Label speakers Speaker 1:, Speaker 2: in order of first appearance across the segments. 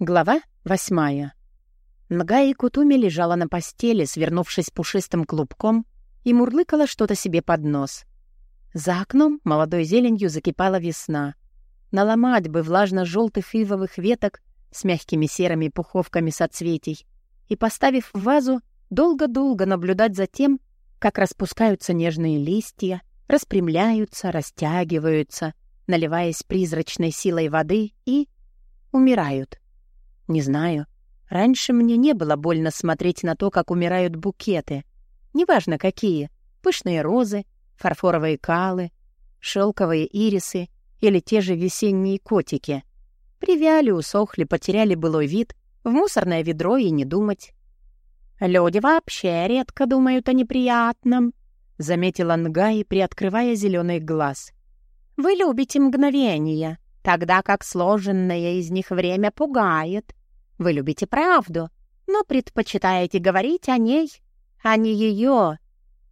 Speaker 1: Глава восьмая. Нга Кутуми лежала на постели, свернувшись пушистым клубком, и мурлыкала что-то себе под нос. За окном молодой зеленью закипала весна. Наломать бы влажно-желтых ивовых веток с мягкими серыми пуховками соцветий и, поставив в вазу, долго-долго наблюдать за тем, как распускаются нежные листья, распрямляются, растягиваются, наливаясь призрачной силой воды и умирают. Не знаю. Раньше мне не было больно смотреть на то, как умирают букеты. Неважно какие. Пышные розы, фарфоровые калы, шелковые ирисы или те же весенние котики. Привяли, усохли, потеряли былой вид, в мусорное ведро и не думать. «Люди вообще редко думают о неприятном», — заметила Нгай, приоткрывая зеленый глаз. «Вы любите мгновения, тогда как сложенное из них время пугает. Вы любите правду, но предпочитаете говорить о ней, а не ее.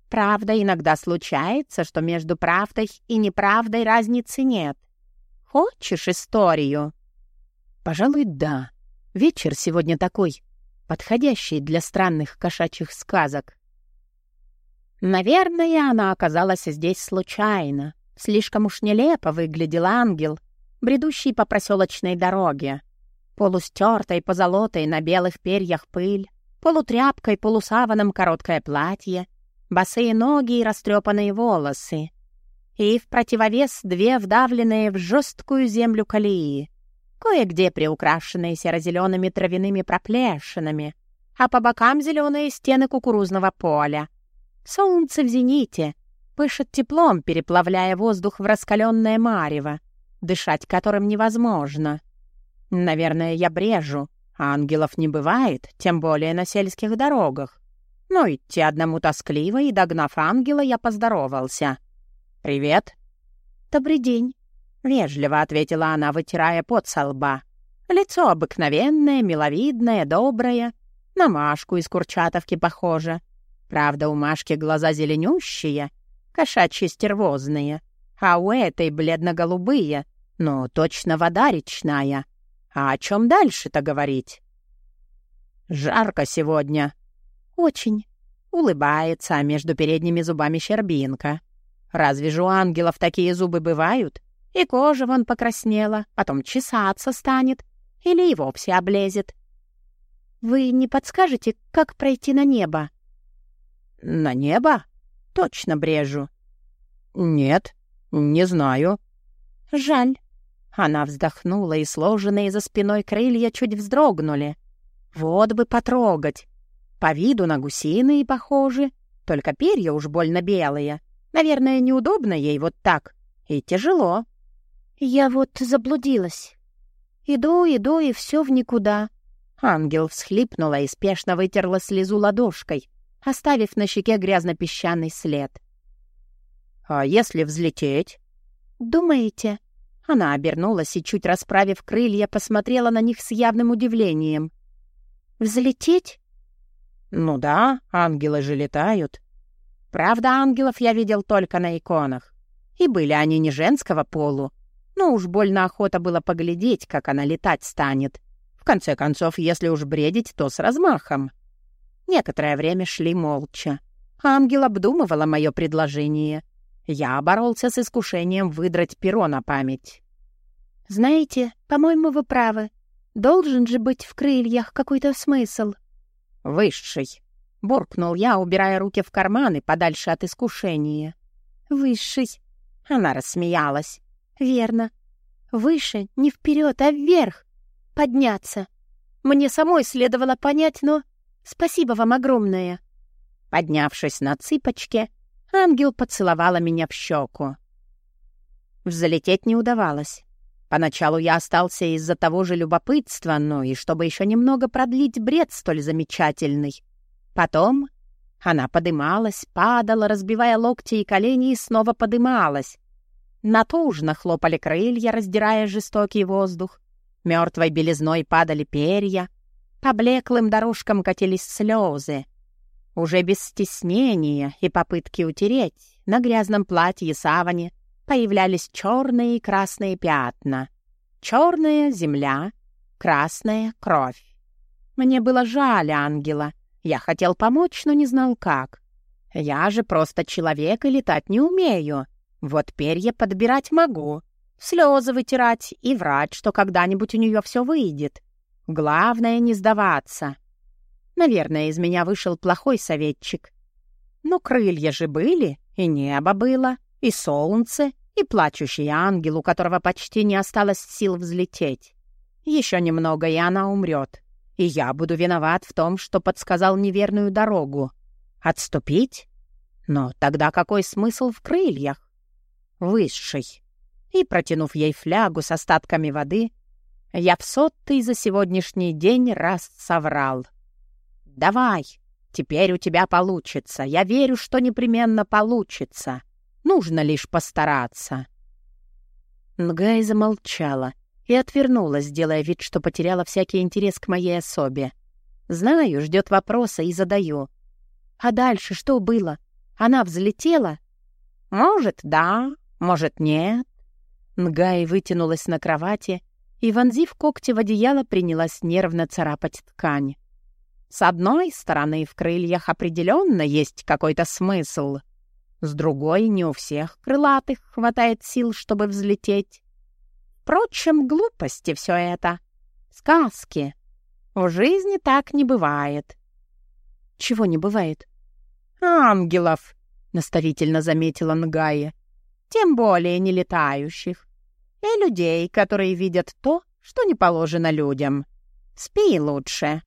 Speaker 1: Правда, иногда случается, что между правдой и неправдой разницы нет. Хочешь историю? Пожалуй, да. Вечер сегодня такой, подходящий для странных кошачьих сказок. Наверное, она оказалась здесь случайно. Слишком уж нелепо выглядел ангел — бредущий по проселочной дороге. Полустертой, позолотой на белых перьях пыль, полутряпкой, полусаваном короткое платье, босые ноги и растрепанные волосы. И в противовес две вдавленные в жесткую землю колеи, кое-где приукрашенные серо-зелеными травяными проплешинами, а по бокам зеленые стены кукурузного поля. Солнце в зените, пышет теплом, переплавляя воздух в раскаленное марево дышать которым невозможно. Наверное, я брежу, а ангелов не бывает, тем более на сельских дорогах. Но идти одному тоскливо, и, догнав ангела, я поздоровался. «Привет». «Добрый день», — вежливо ответила она, вытирая пот со лба. Лицо обыкновенное, миловидное, доброе. На Машку из Курчатовки похоже. Правда, у Машки глаза зеленющие, кошачьи стервозные, а у этой бледно-голубые, ну, точно вода речная. А о чем дальше-то говорить? Жарко сегодня. Очень. Улыбается, а между передними зубами щербинка. Разве же у ангелов такие зубы бывают? И кожа вон покраснела, потом чесаться станет. Или и вовсе облезет. Вы не подскажете, как пройти на небо? На небо? Точно брежу. Нет, не знаю. Жаль. Она вздохнула, и сложенные за спиной крылья чуть вздрогнули. Вот бы потрогать. По виду на гусиные похожи, только перья уж больно белые. Наверное, неудобно ей вот так. И тяжело. Я вот заблудилась. Иду, иду, и все в никуда. Ангел всхлипнула и спешно вытерла слезу ладошкой, оставив на щеке грязно-песчаный след. «А если взлететь?» «Думаете?» Она обернулась и, чуть расправив крылья, посмотрела на них с явным удивлением. «Взлететь?» «Ну да, ангелы же летают. Правда, ангелов я видел только на иконах. И были они не женского полу. Но уж больно охота было поглядеть, как она летать станет. В конце концов, если уж бредить, то с размахом». Некоторое время шли молча. Ангел обдумывала мое предложение — я боролся с искушением выдрать перо на память. «Знаете, по-моему, вы правы. Должен же быть в крыльях какой-то смысл». «Высший», — буркнул я, убирая руки в карманы подальше от искушения. «Высший». Она рассмеялась. «Верно. Выше, не вперед, а вверх. Подняться. Мне самой следовало понять, но... Спасибо вам огромное». Поднявшись на цыпочки, Ангел поцеловала меня в щеку. Взлететь не удавалось. Поначалу я остался из-за того же любопытства, ну и чтобы еще немного продлить бред столь замечательный. Потом она подымалась, падала, разбивая локти и колени, и снова подымалась. Натужно хлопали крылья, раздирая жестокий воздух. Мертвой белизной падали перья. По блеклым дорожкам катились слезы. Уже без стеснения и попытки утереть на грязном платье саване появлялись черные и красные пятна. Черная — земля, Красная кровь. Мне было жаль ангела. Я хотел помочь, но не знал как. Я же просто человек и летать не умею. Вот перья подбирать могу, слезы вытирать и врать, что когда-нибудь у нее все выйдет. Главное — не сдаваться. Наверное, из меня вышел плохой советчик. Но крылья же были, и небо было, и солнце, и плачущий ангел, у которого почти не осталось сил взлететь. Еще немного, и она умрет. И я буду виноват в том, что подсказал неверную дорогу. Отступить? Но тогда какой смысл в крыльях? Высший. И, протянув ей флягу с остатками воды, я в сотый за сегодняшний день раз соврал. «Давай, теперь у тебя получится. Я верю, что непременно получится. Нужно лишь постараться». Нгай замолчала и отвернулась, делая вид, что потеряла всякий интерес к моей особе. Знаю, ждет вопроса и задаю. «А дальше что было? Она взлетела?» «Может, да, может, нет». Нгай вытянулась на кровати и, вонзив когти в одеяло, принялась нервно царапать ткань. С одной стороны, в крыльях определенно есть какой-то смысл. С другой, не у всех крылатых хватает сил, чтобы взлететь. Впрочем, глупости все это. Сказки. В жизни так не бывает. Чего не бывает? Ангелов, наставительно заметила Нгая. Тем более не летающих. И людей, которые видят то, что не положено людям. Спи лучше.